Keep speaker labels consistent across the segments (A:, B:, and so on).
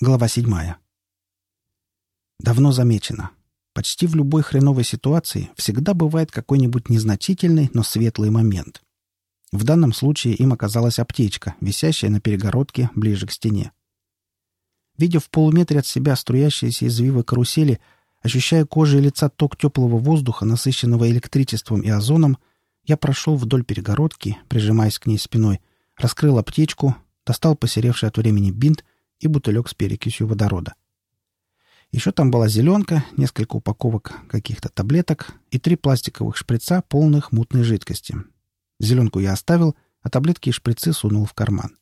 A: Глава седьмая. Давно замечено. Почти в любой хреновой ситуации всегда бывает какой-нибудь незначительный, но светлый момент. В данном случае им оказалась аптечка, висящая на перегородке ближе к стене. Видя в полуметре от себя струящиеся извивы карусели, ощущая кожей лица ток теплого воздуха, насыщенного электричеством и озоном, я прошел вдоль перегородки, прижимаясь к ней спиной, раскрыл аптечку, достал посеревший от времени бинт — и бутылек с перекисью водорода. Еще там была зеленка, несколько упаковок каких-то таблеток и три пластиковых шприца, полных мутной жидкости. Зеленку я оставил, а таблетки и шприцы сунул в карман.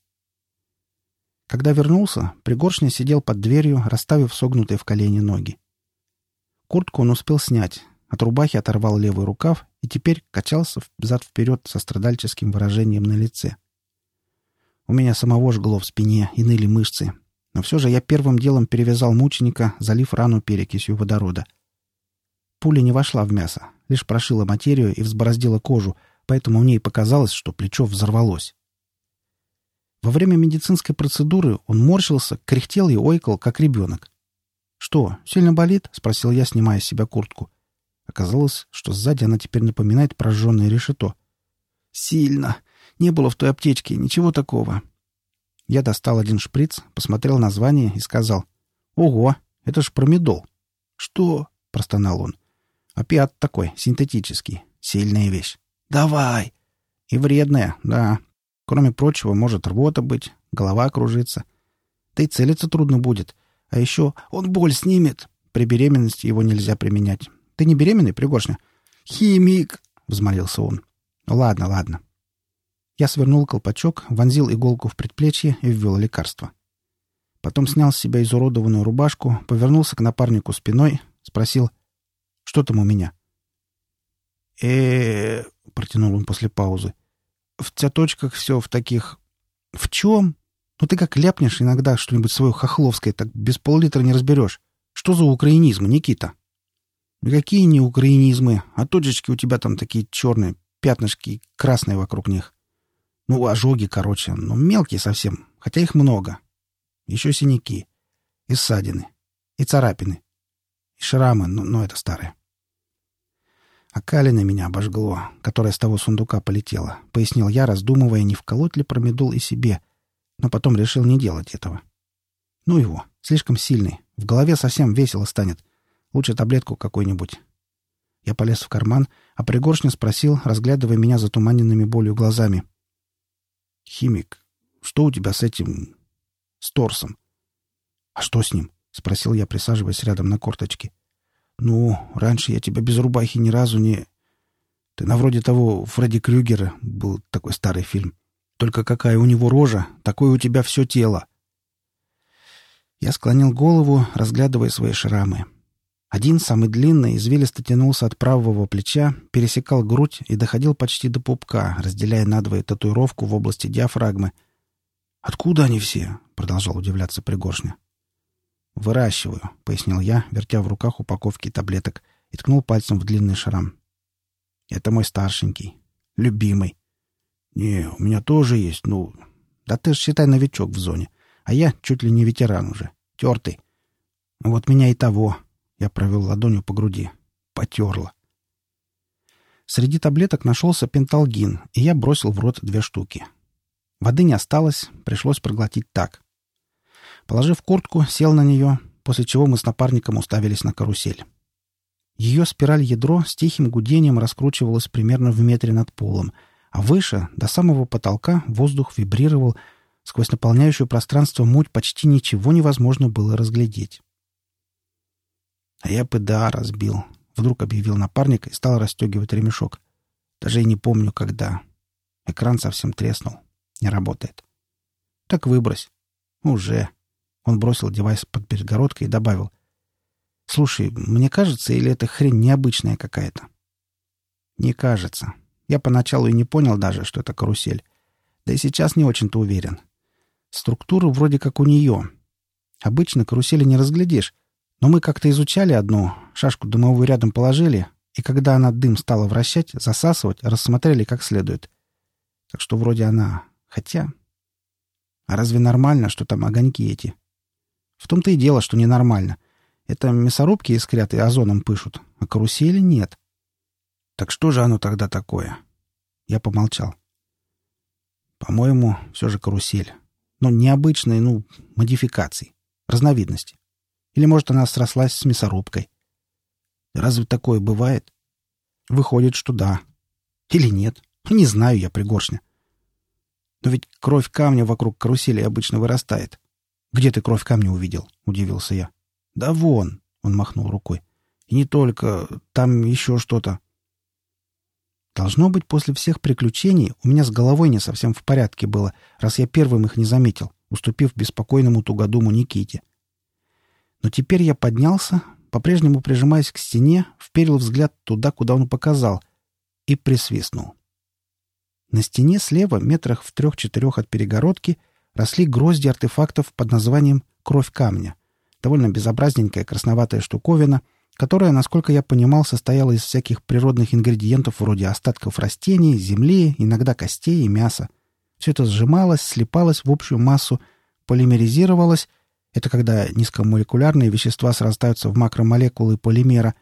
A: Когда вернулся, Пригоршня сидел под дверью, расставив согнутые в колени ноги. Куртку он успел снять, от рубахи оторвал левый рукав и теперь качался взад-вперед со страдальческим выражением на лице. У меня самого жгло в спине и ныли мышцы, но все же я первым делом перевязал мученика, залив рану перекисью водорода. Пуля не вошла в мясо, лишь прошила материю и взбороздила кожу, поэтому мне и показалось, что плечо взорвалось. Во время медицинской процедуры он морщился, кряхтел и ойкал, как ребенок. «Что, сильно болит?» — спросил я, снимая с себя куртку. Оказалось, что сзади она теперь напоминает прожженное решето. «Сильно. Не было в той аптечке ничего такого. Я достал один шприц, посмотрел название и сказал. «Ого, это ж промедол». «Что?» — простонал он. «Опиат такой, синтетический. Сильная вещь». «Давай!» «И вредная, да. Кроме прочего, может рвота быть, голова кружится. Да и целиться трудно будет. А еще он боль снимет. При беременности его нельзя применять. Ты не беременный, Пригоршня?» «Химик!» — взмолился он. «Ладно, ладно. Я свернул колпачок, вонзил иголку в предплечье и ввел лекарство. Потом снял с себя изуродованную рубашку, повернулся к напарнику спиной, спросил, «Что там у меня?» э протянул он после паузы. «В цяточках все в таких...» «В чем? Ну ты как ляпнешь иногда что-нибудь свое хохловское, так без пол-литра не разберешь. Что за украинизм, Никита?» «Никакие не украинизмы, а точечки у тебя там такие черные, пятнышки красные вокруг них. Ну, ожоги, короче, ну, мелкие совсем, хотя их много. Еще синяки. И ссадины. И царапины. И шрамы, но, но это старое. А Калина меня обожгло, которая с того сундука полетела, пояснил я, раздумывая, не вколоть ли промедол и себе, но потом решил не делать этого. Ну его, слишком сильный, в голове совсем весело станет. Лучше таблетку какую-нибудь. Я полез в карман, а Пригоршня спросил, разглядывая меня затуманенными болью глазами. «Химик, что у тебя с этим... с торсом?» «А что с ним?» — спросил я, присаживаясь рядом на корточке. «Ну, раньше я тебя без рубахи ни разу не...» «Ты на вроде того Фредди Крюгера, был такой старый фильм. Только какая у него рожа, такое у тебя все тело». Я склонил голову, разглядывая свои шрамы. Один, самый длинный, извилисто тянулся от правого плеча, пересекал грудь и доходил почти до пупка, разделяя надвое татуировку в области диафрагмы. «Откуда они все?» — продолжал удивляться Пригоршня. «Выращиваю», — пояснил я, вертя в руках упаковки таблеток, и ткнул пальцем в длинный шрам. «Это мой старшенький. Любимый». «Не, у меня тоже есть, ну...» «Да ты ж, считай, новичок в зоне. А я чуть ли не ветеран уже. Тертый. Вот меня и того. Я провел ладонью по груди. Потерло. Среди таблеток нашелся пенталгин, и я бросил в рот две штуки. Воды не осталось, пришлось проглотить так. Положив куртку, сел на нее, после чего мы с напарником уставились на карусель. Ее спираль-ядро с тихим гудением раскручивалось примерно в метре над полом, а выше, до самого потолка, воздух вибрировал, сквозь наполняющую пространство муть почти ничего невозможно было разглядеть. А я ПДА разбил. Вдруг объявил напарник и стал расстегивать ремешок. Даже и не помню, когда. Экран совсем треснул. Не работает. Так выбрось. Уже. Он бросил девайс под перегородкой и добавил. Слушай, мне кажется, или эта хрень необычная какая-то? Не кажется. Я поначалу и не понял даже, что это карусель. Да и сейчас не очень-то уверен. Структура вроде как у нее. Обычно карусели не разглядишь, но мы как-то изучали одну, шашку дымовую рядом положили, и когда она дым стала вращать, засасывать, рассмотрели как следует. Так что вроде она... Хотя... А разве нормально, что там огоньки эти? В том-то и дело, что ненормально. Это мясорубки искрят и озоном пышут, а карусели нет. Так что же оно тогда такое? Я помолчал. По-моему, все же карусель. Но необычной, ну, модификации, разновидности. Или, может, она срослась с мясорубкой. Разве такое бывает? Выходит, что да. Или нет. Не знаю я, пригоршня. Но ведь кровь камня вокруг карусели обычно вырастает. Где ты кровь камня увидел? Удивился я. Да вон, он махнул рукой. И не только, там еще что-то. Должно быть, после всех приключений у меня с головой не совсем в порядке было, раз я первым их не заметил, уступив беспокойному тугодуму Никите. Но теперь я поднялся, по-прежнему прижимаясь к стене, вперил взгляд туда, куда он показал, и присвистнул. На стене слева, метрах в трех-четырех от перегородки, росли грозди артефактов под названием «Кровь камня». Довольно безобразненькая красноватая штуковина, которая, насколько я понимал, состояла из всяких природных ингредиентов вроде остатков растений, земли, иногда костей и мяса. Все это сжималось, слипалось в общую массу, полимеризировалось это когда низкомолекулярные вещества срастаются в макромолекулы полимера.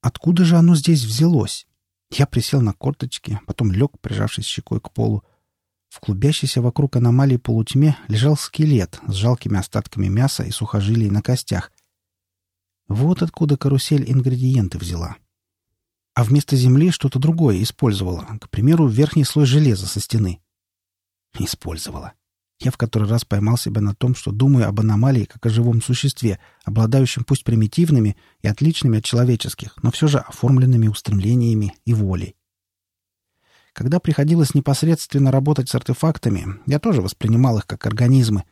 A: Откуда же оно здесь взялось? Я присел на корточки, потом лег, прижавшись щекой к полу. В клубящейся вокруг аномалии полутьме лежал скелет с жалкими остатками мяса и сухожилий на костях. Вот откуда карусель ингредиенты взяла. А вместо земли что-то другое использовала, к примеру, верхний слой железа со стены. Использовала. Я в который раз поймал себя на том, что думаю об аномалии как о живом существе, обладающем пусть примитивными и отличными от человеческих, но все же оформленными устремлениями и волей. Когда приходилось непосредственно работать с артефактами, я тоже воспринимал их как организмы,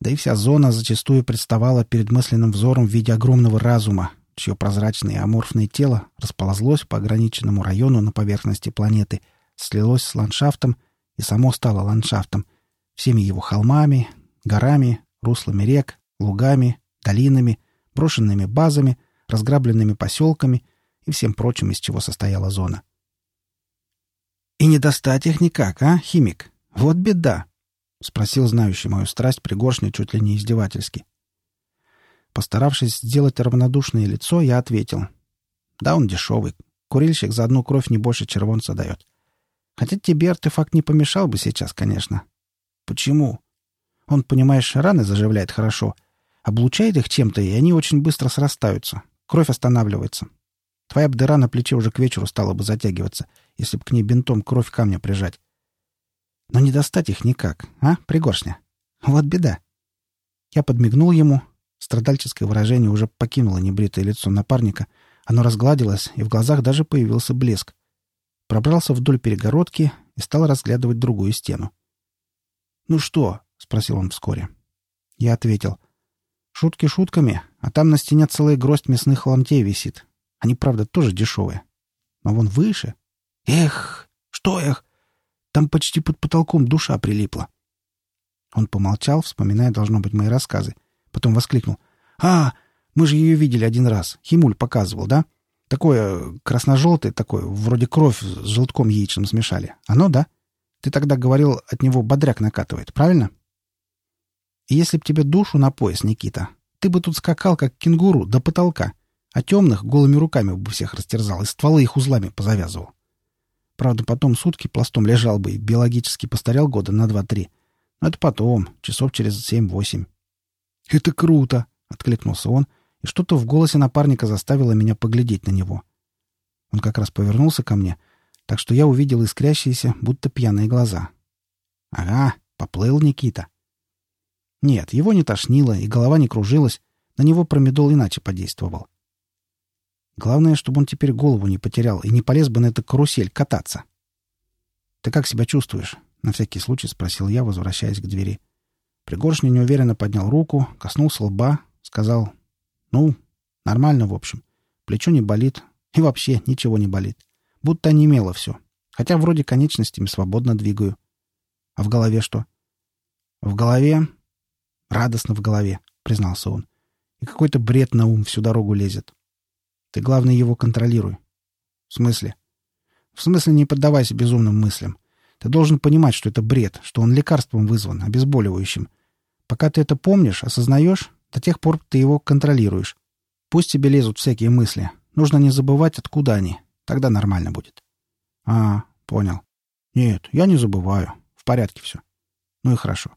A: да и вся зона зачастую представала перед мысленным взором в виде огромного разума, чье прозрачное аморфное тело расползлось по ограниченному району на поверхности планеты, слилось с ландшафтом и само стало ландшафтом, всеми его холмами, горами, руслами рек, лугами, долинами, брошенными базами, разграбленными поселками и всем прочим, из чего состояла зона. «И не достать их никак, а, химик? Вот беда!» — спросил знающий мою страсть пригоршня чуть ли не издевательски. Постаравшись сделать равнодушное лицо, я ответил. «Да, он дешевый. Курильщик за одну кровь не больше червонца дает. Хотя тебе артефакт не помешал бы сейчас, конечно. Почему? Он, понимаешь, раны заживляет хорошо. Облучает их чем-то, и они очень быстро срастаются. Кровь останавливается. Твоя бы дыра на плече уже к вечеру стала бы затягиваться, если бы к ней бинтом кровь камня прижать. Но не достать их никак, а, пригоршня? Вот беда. Я подмигнул ему. Страдальческое выражение уже покинуло небритое лицо напарника. Оно разгладилось, и в глазах даже появился блеск. Пробрался вдоль перегородки и стал разглядывать другую стену. «Ну что?» — спросил он вскоре. Я ответил. «Шутки шутками, а там на стене целая гроздь мясных ломтей висит. Они, правда, тоже дешевые. Но вон выше. Эх, что эх! Там почти под потолком душа прилипла». Он помолчал, вспоминая, должно быть, мои рассказы. Потом воскликнул. «А, мы же ее видели один раз. Химуль показывал, да? Такое красно-желтое такое, вроде кровь с желтком яичным смешали. Оно, да?» Ты тогда говорил, от него бодряк накатывает, правильно? Если б тебе душу на пояс, Никита, ты бы тут скакал, как кенгуру, до потолка, а темных голыми руками бы всех растерзал и стволы их узлами позавязывал. Правда, потом сутки пластом лежал бы и биологически постарел года на два-три. Но это потом, часов через семь-восемь. — Это круто! — откликнулся он, и что-то в голосе напарника заставило меня поглядеть на него. Он как раз повернулся ко мне — так что я увидел искрящиеся, будто пьяные глаза. Ага, поплыл Никита. Нет, его не тошнило, и голова не кружилась. На него промедол иначе подействовал. Главное, чтобы он теперь голову не потерял и не полез бы на эту карусель кататься. «Ты как себя чувствуешь?» — на всякий случай спросил я, возвращаясь к двери. Пригоршня неуверенно поднял руку, коснулся лба, сказал «Ну, нормально, в общем. Плечо не болит, и вообще ничего не болит. Будто онемело все. Хотя вроде конечностями свободно двигаю. А в голове что? В голове... Радостно в голове, признался он. И какой-то бред на ум всю дорогу лезет. Ты, главное, его контролируй. В смысле? В смысле, не поддавайся безумным мыслям. Ты должен понимать, что это бред, что он лекарством вызван, обезболивающим. Пока ты это помнишь, осознаешь, До тех пор ты его контролируешь. Пусть тебе лезут всякие мысли. Нужно не забывать, откуда они. Тогда нормально будет. А, понял. Нет, я не забываю. В порядке все. Ну и хорошо.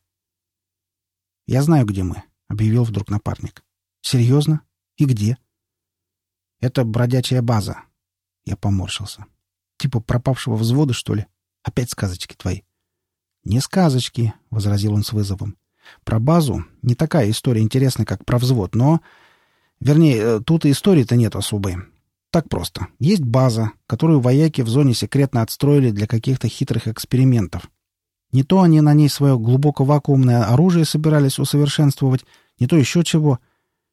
A: Я знаю, где мы, — объявил вдруг напарник. Серьезно? И где? Это бродячая база. Я поморщился. Типа пропавшего взвода, что ли? Опять сказочки твои. Не сказочки, — возразил он с вызовом. Про базу не такая история интересная, как про взвод, но... Вернее, э, тут и истории-то нет особой. Так просто. Есть база, которую вояки в зоне секретно отстроили для каких-то хитрых экспериментов. Не то они на ней свое глубоко вакуумное оружие собирались усовершенствовать, не то еще чего.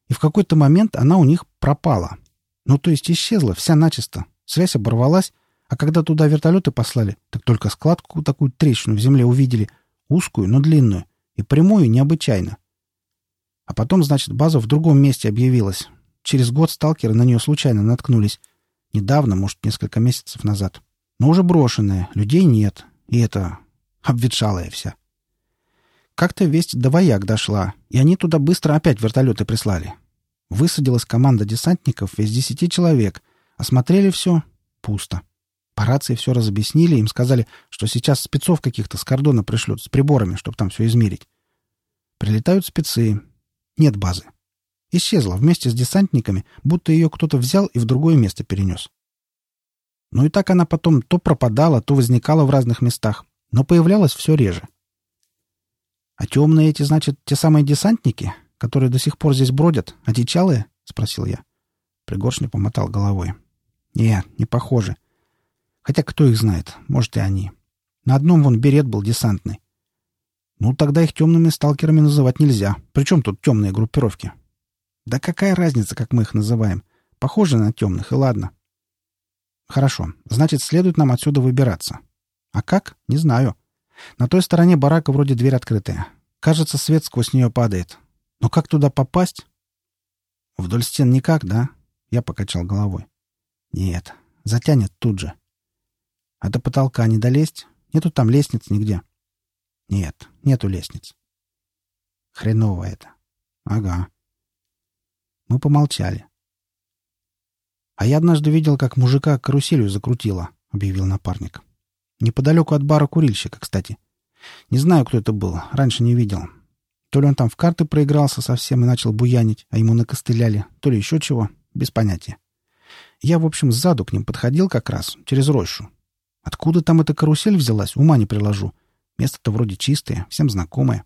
A: И в какой-то момент она у них пропала. Ну, то есть исчезла, вся начисто. Связь оборвалась, а когда туда вертолеты послали, так только складку такую трещину в земле увидели, узкую, но длинную, и прямую необычайно. А потом, значит, база в другом месте объявилась. Через год сталкеры на нее случайно наткнулись. Недавно, может, несколько месяцев назад. Но уже брошенная, людей нет. И это... обветшалая вся. Как-то весть до вояк дошла, и они туда быстро опять вертолеты прислали. Высадилась команда десантников из десяти человек. Осмотрели все — пусто. По рации все разобъяснили, им сказали, что сейчас спецов каких-то с кордона пришлют с приборами, чтобы там все измерить. Прилетают спецы. Нет базы. Исчезла вместе с десантниками, будто ее кто-то взял и в другое место перенес. Ну и так она потом то пропадала, то возникала в разных местах, но появлялась все реже. — А темные эти, значит, те самые десантники, которые до сих пор здесь бродят, одичалые? — спросил я. Пригоршня помотал головой. — Нет, не похоже. Хотя кто их знает, может и они. На одном вон берет был десантный. Ну, тогда их темными сталкерами называть нельзя. Причем тут темные группировки? Да какая разница, как мы их называем? Похоже на темных, и ладно. Хорошо. Значит, следует нам отсюда выбираться. А как? Не знаю. На той стороне барака вроде дверь открытая. Кажется, свет сквозь нее падает. Но как туда попасть? Вдоль стен никак, да? Я покачал головой. Нет, затянет тут же. А до потолка не долезть? Нету там лестниц нигде. Нет, нету лестниц. Хреново это. Ага. Мы помолчали. «А я однажды видел, как мужика каруселью закрутило», — объявил напарник. «Неподалеку от бара курильщика, кстати. Не знаю, кто это был, раньше не видел. То ли он там в карты проигрался совсем и начал буянить, а ему накостыляли, то ли еще чего, без понятия. Я, в общем, сзаду к ним подходил как раз, через рощу. Откуда там эта карусель взялась, ума не приложу. Место-то вроде чистое, всем знакомое.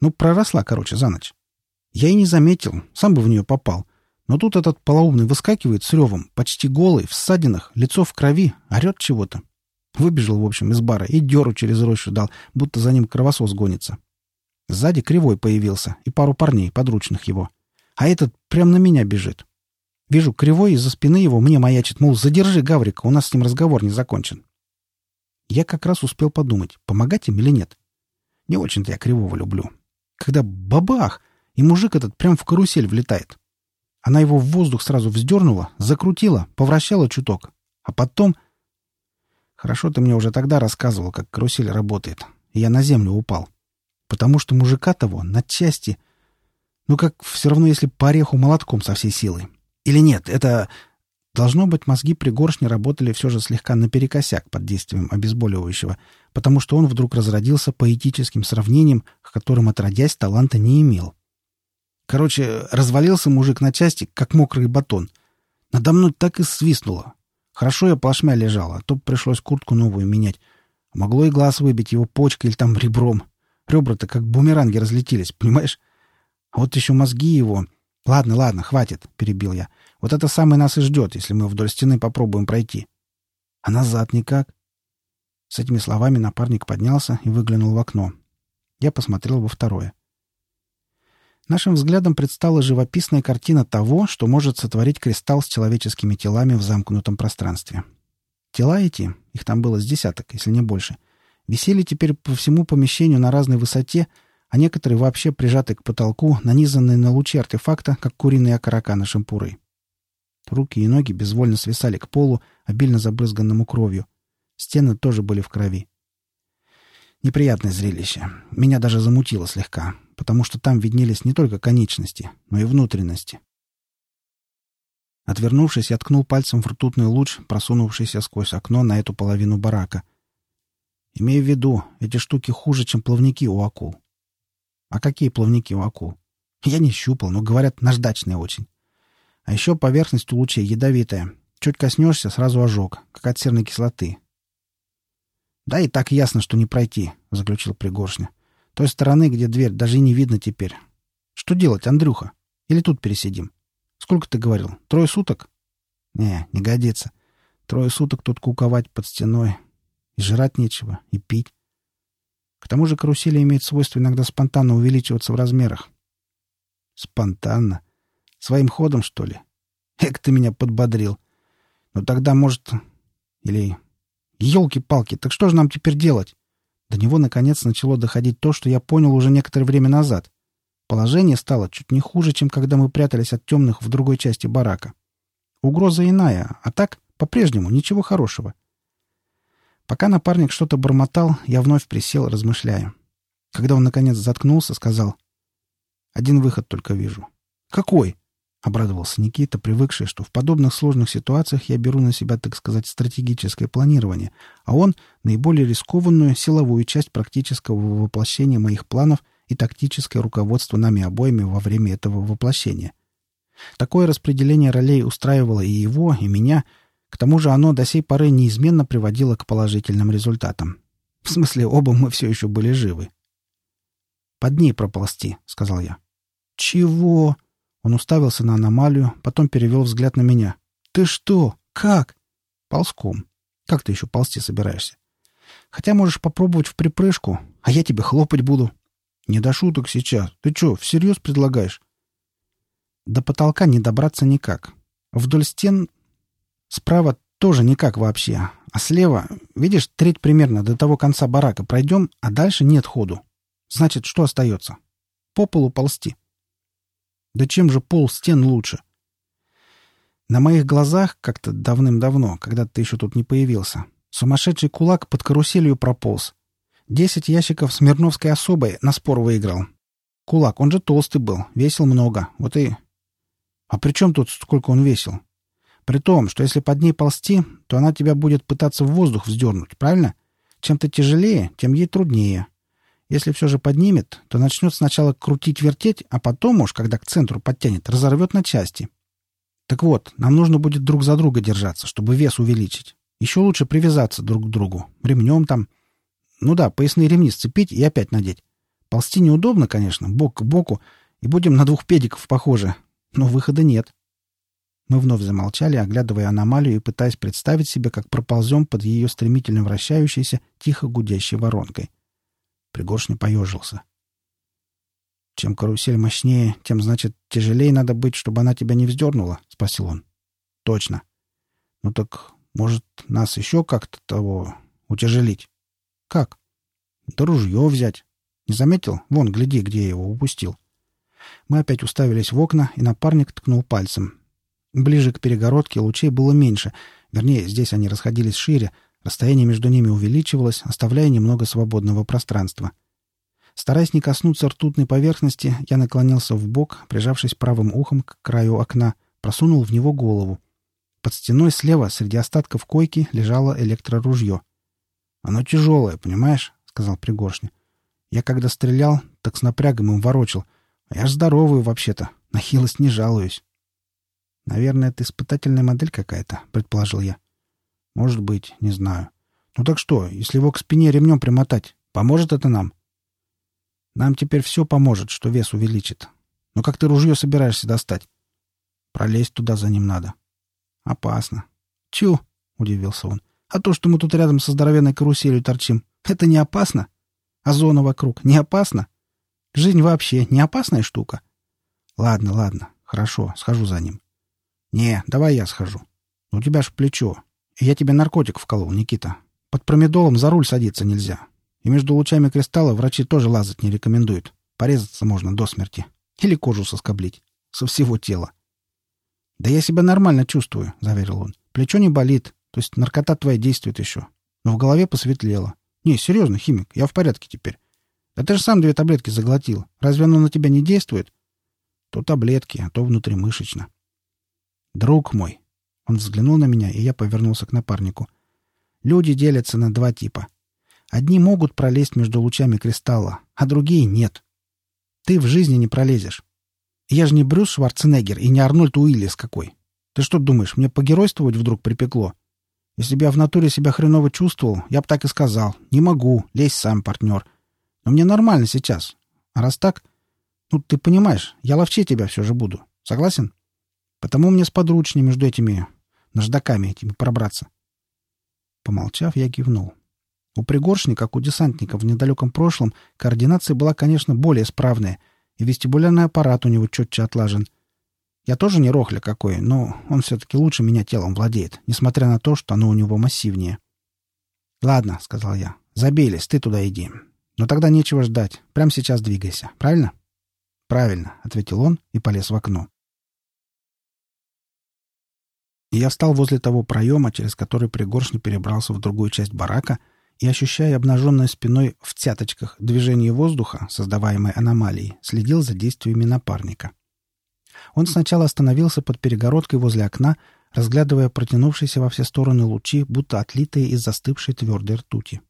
A: Ну, проросла, короче, за ночь. Я и не заметил, сам бы в нее попал. Но тут этот полоумный выскакивает с ревом, почти голый, в ссадинах, лицо в крови, орет чего-то. Выбежал, в общем, из бара и деру через рощу дал, будто за ним кровосос гонится. Сзади кривой появился и пару парней, подручных его. А этот прям на меня бежит. Вижу, кривой из-за спины его мне маячит, мол, задержи Гаврика, у нас с ним разговор не закончен. Я как раз успел подумать, помогать им или нет. Не очень-то я Кривого люблю. Когда бабах, и мужик этот прям в карусель влетает. Она его в воздух сразу вздернула, закрутила, повращала чуток. А потом... Хорошо ты мне уже тогда рассказывал, как карусель работает. И я на землю упал. Потому что мужика того на части... Ну как все равно, если по ореху молотком со всей силой. Или нет, это... Должно быть, мозги пригоршни работали все же слегка наперекосяк под действием обезболивающего, потому что он вдруг разродился поэтическим сравнением, к которым отродясь таланта не имел. Короче, развалился мужик на части, как мокрый батон. Надо мной так и свистнуло. Хорошо я плашмя лежал, а то пришлось куртку новую менять. Могло и глаз выбить его почкой или там ребром. Ребра-то как бумеранги разлетелись, понимаешь? А вот еще мозги его... Ладно, ладно, хватит, — перебил я. Вот это самое нас и ждет, если мы вдоль стены попробуем пройти. А назад никак. С этими словами напарник поднялся и выглянул в окно. Я посмотрел во второе. Нашим взглядом предстала живописная картина того, что может сотворить кристалл с человеческими телами в замкнутом пространстве. Тела эти, их там было с десяток, если не больше, висели теперь по всему помещению на разной высоте, а некоторые вообще прижаты к потолку, нанизанные на лучи артефакта, как куриные окорока на шампуры. Руки и ноги безвольно свисали к полу, обильно забрызганному кровью. Стены тоже были в крови. Неприятное зрелище. Меня даже замутило слегка, потому что там виднелись не только конечности, но и внутренности. Отвернувшись, я ткнул пальцем в ртутный луч, просунувшийся сквозь окно на эту половину барака. Имею в виду, эти штуки хуже, чем плавники у акул. А какие плавники у акул? Я не щупал, но, говорят, наждачные очень. А еще поверхность у лучей ядовитая. Чуть коснешься, сразу ожог, как от серной кислоты. «Да и так ясно, что не пройти», — заключил Пригоршня. «Той стороны, где дверь, даже и не видно теперь. Что делать, Андрюха? Или тут пересидим? Сколько ты говорил? Трое суток?» «Не, не годится. Трое суток тут куковать под стеной. И жрать нечего, и пить. К тому же карусели имеют свойство иногда спонтанно увеличиваться в размерах. Спонтанно? Своим ходом, что ли? Эк, ты меня подбодрил. Ну тогда, может... Или... Елки-палки, так что же нам теперь делать? До него, наконец, начало доходить то, что я понял уже некоторое время назад. Положение стало чуть не хуже, чем когда мы прятались от темных в другой части барака. Угроза иная, а так, по-прежнему, ничего хорошего. Пока напарник что-то бормотал, я вновь присел, размышляя. Когда он, наконец, заткнулся, сказал, «Один выход только вижу». «Какой?» Обрадовался Никита, привыкший, что в подобных сложных ситуациях я беру на себя, так сказать, стратегическое планирование, а он — наиболее рискованную силовую часть практического воплощения моих планов и тактическое руководство нами обоими во время этого воплощения. Такое распределение ролей устраивало и его, и меня. К тому же оно до сей поры неизменно приводило к положительным результатам. В смысле, оба мы все еще были живы. «Под ней проползти», — сказал я. «Чего?» Он уставился на аномалию, потом перевел взгляд на меня. «Ты что? Как?» «Ползком. Как ты еще ползти собираешься?» «Хотя можешь попробовать в припрыжку, а я тебе хлопать буду». «Не до шуток сейчас. Ты что, всерьез предлагаешь?» «До потолка не добраться никак. Вдоль стен справа тоже никак вообще. А слева, видишь, треть примерно до того конца барака пройдем, а дальше нет ходу. Значит, что остается? По полу ползти». Да чем же пол стен лучше? На моих глазах как-то давным-давно, когда ты еще тут не появился, сумасшедший кулак под каруселью прополз. Десять ящиков Смирновской особой на спор выиграл. Кулак, он же толстый был, весил много. Вот и... А при чем тут сколько он весил? При том, что если под ней ползти, то она тебя будет пытаться в воздух вздернуть, правильно? Чем ты тяжелее, тем ей труднее. Если все же поднимет, то начнет сначала крутить-вертеть, а потом уж, когда к центру подтянет, разорвет на части. Так вот, нам нужно будет друг за друга держаться, чтобы вес увеличить. Еще лучше привязаться друг к другу. Ремнем там. Ну да, поясные ремни сцепить и опять надеть. Ползти неудобно, конечно, бок к боку, и будем на двух педиков похожи. Но выхода нет. Мы вновь замолчали, оглядывая аномалию и пытаясь представить себе, как проползем под ее стремительно вращающейся, тихо гудящей воронкой. Пригоршня поежился. «Чем карусель мощнее, тем, значит, тяжелее надо быть, чтобы она тебя не вздернула?» — спросил он. «Точно. Ну так, может, нас еще как-то того утяжелить?» «Как?» «Да ружье взять. Не заметил? Вон, гляди, где я его упустил». Мы опять уставились в окна, и напарник ткнул пальцем. Ближе к перегородке лучей было меньше. Вернее, здесь они расходились шире, Расстояние между ними увеличивалось, оставляя немного свободного пространства. Стараясь не коснуться ртутной поверхности, я наклонился в бок, прижавшись правым ухом к краю окна, просунул в него голову. Под стеной слева, среди остатков койки, лежало электроружье. «Оно тяжелое, понимаешь?» — сказал Пригоршня. «Я когда стрелял, так с напрягом им ворочил. А я ж здоровый вообще-то, на хилость не жалуюсь». «Наверное, это испытательная модель какая-то», — предположил я. Может быть, не знаю. Ну так что, если его к спине ремнем примотать, поможет это нам? Нам теперь все поможет, что вес увеличит. Но как ты ружье собираешься достать? Пролезть туда за ним надо. Опасно. Чу, удивился он. А то, что мы тут рядом со здоровенной каруселью торчим, это не опасно? А зона вокруг не опасно? Жизнь вообще не опасная штука? Ладно, ладно, хорошо, схожу за ним. Не, давай я схожу. У тебя ж плечо, я тебе наркотик вколол, Никита. Под промедолом за руль садиться нельзя. И между лучами кристалла врачи тоже лазать не рекомендуют. Порезаться можно до смерти. Или кожу соскоблить. Со всего тела. «Да я себя нормально чувствую», — заверил он. «Плечо не болит, то есть наркота твоя действует еще. Но в голове посветлело. Не, серьезно, химик, я в порядке теперь. Да ты же сам две таблетки заглотил. Разве оно на тебя не действует? То таблетки, а то внутримышечно. Друг мой. Он взглянул на меня, и я повернулся к напарнику. Люди делятся на два типа. Одни могут пролезть между лучами кристалла, а другие нет. Ты в жизни не пролезешь. Я же не Брюс Шварценеггер и не Арнольд Уиллис какой. Ты что думаешь, мне погеройствовать вдруг припекло? Если бы я в натуре себя хреново чувствовал, я бы так и сказал. Не могу, лезь сам, партнер. Но мне нормально сейчас. А раз так, ну, ты понимаешь, я ловче тебя все же буду. Согласен? Потому мне сподручнее между этими наждаками этими пробраться. Помолчав, я кивнул. У пригоршни, как у десантника в недалеком прошлом, координация была, конечно, более справная, и вестибулярный аппарат у него четче отлажен. Я тоже не рохля какой, но он все-таки лучше меня телом владеет, несмотря на то, что оно у него массивнее. «Ладно», — сказал я, — «забились, ты туда иди. Но тогда нечего ждать. Прямо сейчас двигайся. Правильно?» «Правильно», — ответил он и полез в окно. Я встал возле того проема, через который пригоршня перебрался в другую часть барака, и, ощущая обнаженной спиной в цяточках движение воздуха, создаваемой аномалией, следил за действиями напарника. Он сначала остановился под перегородкой возле окна, разглядывая протянувшиеся во все стороны лучи, будто отлитые из застывшей твердой ртути.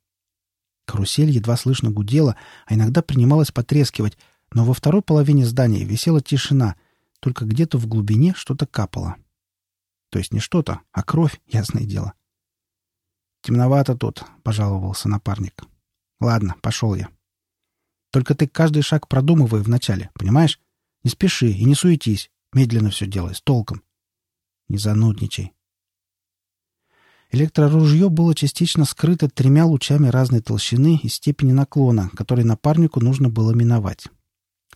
A: Карусель едва слышно гудела, а иногда принималась потрескивать, но во второй половине здания висела тишина, только где-то в глубине что-то капало. То есть не что-то, а кровь, ясное дело. «Темновато тут», — пожаловался напарник. «Ладно, пошел я. Только ты каждый шаг продумывай вначале, понимаешь? Не спеши и не суетись. Медленно все делай, с толком. Не занудничай. Электроружье было частично скрыто тремя лучами разной толщины и степени наклона, которые напарнику нужно было миновать.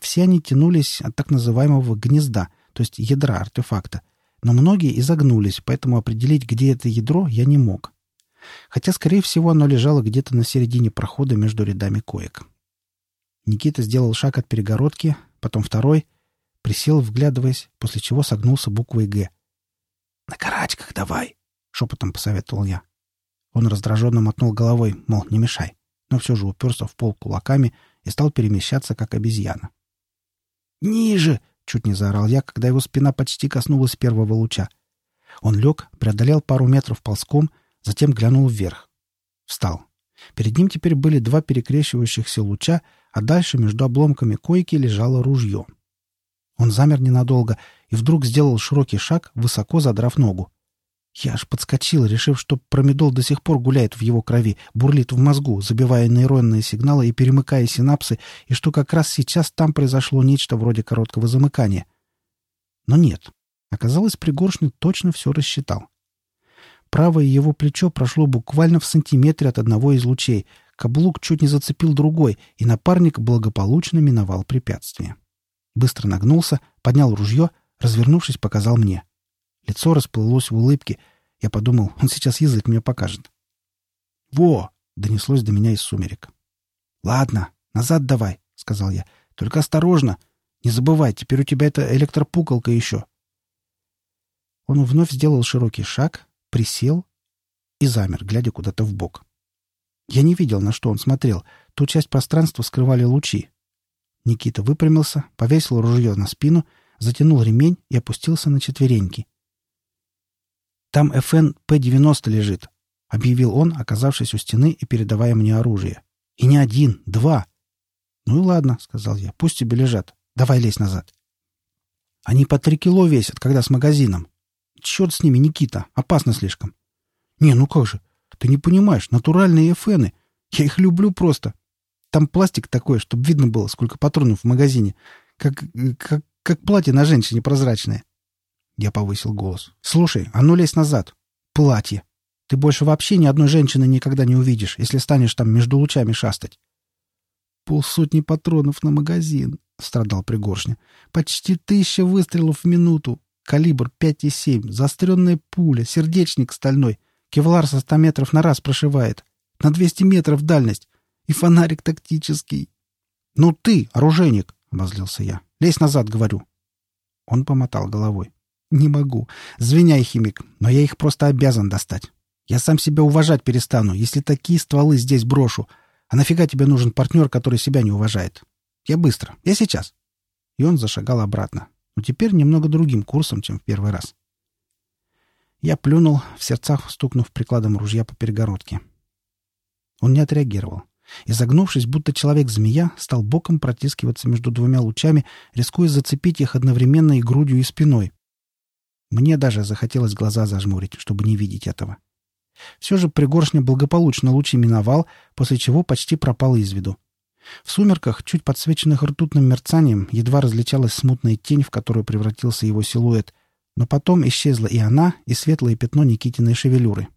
A: Все они тянулись от так называемого гнезда, то есть ядра артефакта, но многие изогнулись, поэтому определить, где это ядро, я не мог. Хотя, скорее всего, оно лежало где-то на середине прохода между рядами коек. Никита сделал шаг от перегородки, потом второй — Присел, вглядываясь, после чего согнулся буквой «Г». «На карачках давай!» — шепотом посоветовал я. Он раздраженно мотнул головой, мол, не мешай, но все же уперся в пол кулаками и стал перемещаться, как обезьяна. «Ниже!» — чуть не заорал я, когда его спина почти коснулась первого луча. Он лег, преодолел пару метров ползком, затем глянул вверх. Встал. Перед ним теперь были два перекрещивающихся луча, а дальше между обломками койки лежало ружье. Он замер ненадолго и вдруг сделал широкий шаг, высоко задрав ногу. Я аж подскочил, решив, что промедол до сих пор гуляет в его крови, бурлит в мозгу, забивая нейронные сигналы и перемыкая синапсы, и что как раз сейчас там произошло нечто вроде короткого замыкания. Но нет. Оказалось, Пригоршню точно все рассчитал. Правое его плечо прошло буквально в сантиметре от одного из лучей, каблук чуть не зацепил другой, и напарник благополучно миновал препятствие быстро нагнулся, поднял ружье, развернувшись, показал мне. Лицо расплылось в улыбке. Я подумал, он сейчас язык мне покажет. «Во!» — донеслось до меня из сумерек. «Ладно, назад давай», — сказал я. «Только осторожно. Не забывай, теперь у тебя эта электропуколка еще». Он вновь сделал широкий шаг, присел и замер, глядя куда-то в бок. Я не видел, на что он смотрел. Ту часть пространства скрывали лучи. Никита выпрямился, повесил ружье на спину, затянул ремень и опустился на четвереньки. «Там ФН П-90 лежит», — объявил он, оказавшись у стены и передавая мне оружие. «И не один, два». «Ну и ладно», — сказал я, — «пусть тебе лежат. Давай лезь назад». «Они по три кило весят, когда с магазином. Черт с ними, Никита, опасно слишком». «Не, ну как же, ты не понимаешь, натуральные ФНы. Я их люблю просто. Там пластик такой, чтобы видно было, сколько патронов в магазине. Как, как, как платье на женщине прозрачное. Я повысил голос. «Слушай, а ну лезь назад. Платье. Ты больше вообще ни одной женщины никогда не увидишь, если станешь там между лучами шастать». «Полсотни патронов на магазин», — страдал Пригоршня. «Почти тысяча выстрелов в минуту. Калибр 5,7, заостренная пуля, сердечник стальной. Кевлар со 100 метров на раз прошивает. На 200 метров дальность. И фонарик тактический. — Ну ты, оружейник, — обозлился я. — Лезь назад, говорю. Он помотал головой. — Не могу. Звеняй, химик, но я их просто обязан достать. Я сам себя уважать перестану, если такие стволы здесь брошу. А нафига тебе нужен партнер, который себя не уважает? Я быстро. Я сейчас. И он зашагал обратно. Но теперь немного другим курсом, чем в первый раз. Я плюнул, в сердцах стукнув прикладом ружья по перегородке. Он не отреагировал. Изогнувшись, будто человек-змея, стал боком протискиваться между двумя лучами, рискуя зацепить их одновременно и грудью, и спиной. Мне даже захотелось глаза зажмурить, чтобы не видеть этого. Все же пригоршня благополучно лучи миновал, после чего почти пропал из виду. В сумерках, чуть подсвеченных ртутным мерцанием, едва различалась смутная тень, в которую превратился его силуэт, но потом исчезла и она, и светлое пятно Никитиной шевелюры.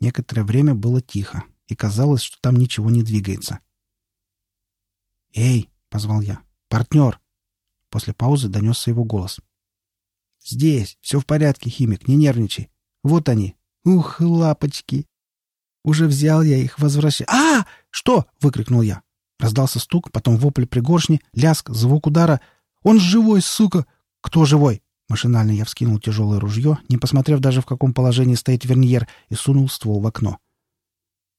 A: Некоторое время было тихо, и казалось, что там ничего не двигается. «Эй!» — позвал я. «Партнер!» После паузы донесся его голос. «Здесь! Все в порядке, химик, не нервничай. Вот они! Ух, лапочки!» Уже взял я их, возвращай. «А! Что?» — выкрикнул я. Раздался стук, потом вопль пригоршни, ляск, звук удара. «Он живой, сука!» «Кто живой?» Машинально я вскинул тяжелое ружье, не посмотрев даже, в каком положении стоит верниер, и сунул ствол в окно.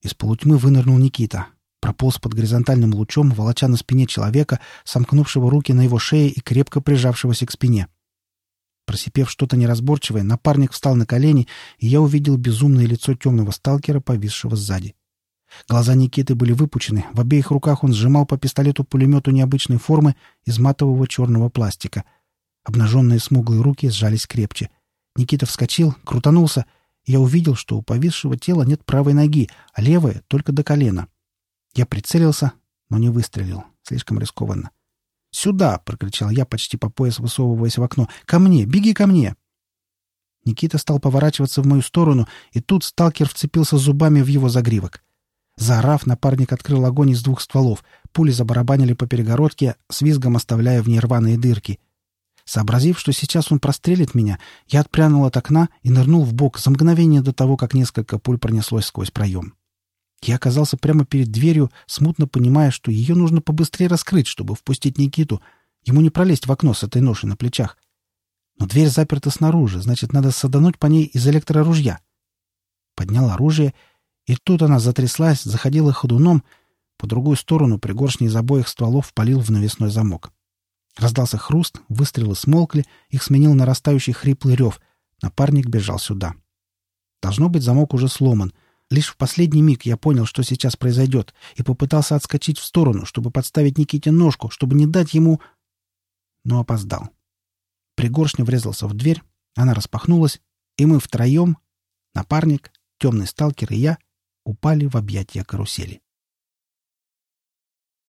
A: Из полутьмы вынырнул Никита. Прополз под горизонтальным лучом, волоча на спине человека, сомкнувшего руки на его шее и крепко прижавшегося к спине. Просипев что-то неразборчивое, напарник встал на колени, и я увидел безумное лицо темного сталкера, повисшего сзади. Глаза Никиты были выпучены, в обеих руках он сжимал по пистолету-пулемету необычной формы из матового черного пластика — Обнаженные смуглые руки сжались крепче. Никита вскочил, крутанулся. И я увидел, что у повисшего тела нет правой ноги, а левая — только до колена. Я прицелился, но не выстрелил. Слишком рискованно. «Сюда!» — прокричал я, почти по пояс высовываясь в окно. «Ко мне! Беги ко мне!» Никита стал поворачиваться в мою сторону, и тут сталкер вцепился зубами в его загривок. Заорав, напарник открыл огонь из двух стволов. Пули забарабанили по перегородке, с визгом оставляя в ней рваные дырки. Сообразив, что сейчас он прострелит меня, я отпрянул от окна и нырнул в бок за мгновение до того, как несколько пуль пронеслось сквозь проем. Я оказался прямо перед дверью, смутно понимая, что ее нужно побыстрее раскрыть, чтобы впустить Никиту. Ему не пролезть в окно с этой ношей на плечах. Но дверь заперта снаружи, значит, надо садануть по ней из электроружья. Поднял оружие, и тут она затряслась, заходила ходуном, по другую сторону пригоршни из обоих стволов полил в навесной замок. Раздался хруст, выстрелы смолкли, их сменил нарастающий хриплый рев. Напарник бежал сюда. Должно быть, замок уже сломан. Лишь в последний миг я понял, что сейчас произойдет, и попытался отскочить в сторону, чтобы подставить Никите ножку, чтобы не дать ему... Но опоздал. Пригоршня врезался в дверь, она распахнулась, и мы втроем, напарник, темный сталкер и я, упали в объятия карусели.